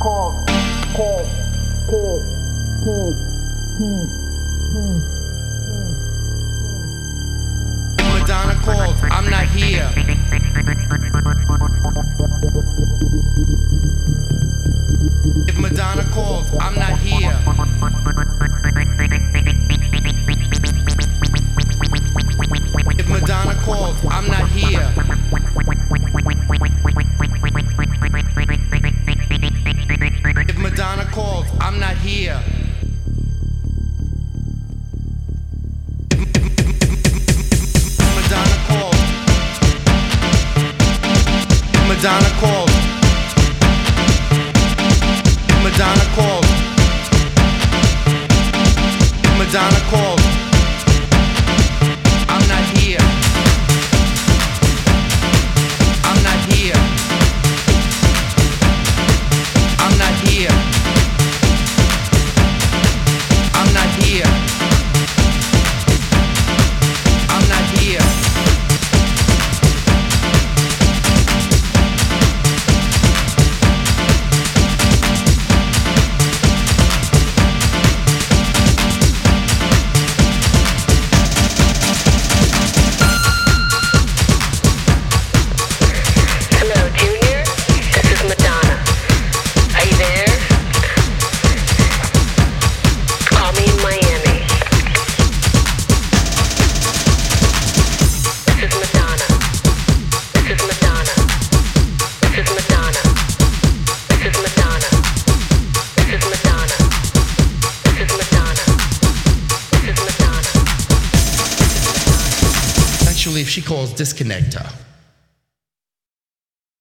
called, called, called, called, called, called. Madonna calls, I'm not here. If Madonna calls, I'm not here. If Madonna calls, I'm not here. Madonna calls. Madonna calls. Madonna calls. Actually, if she calls, disconnect her.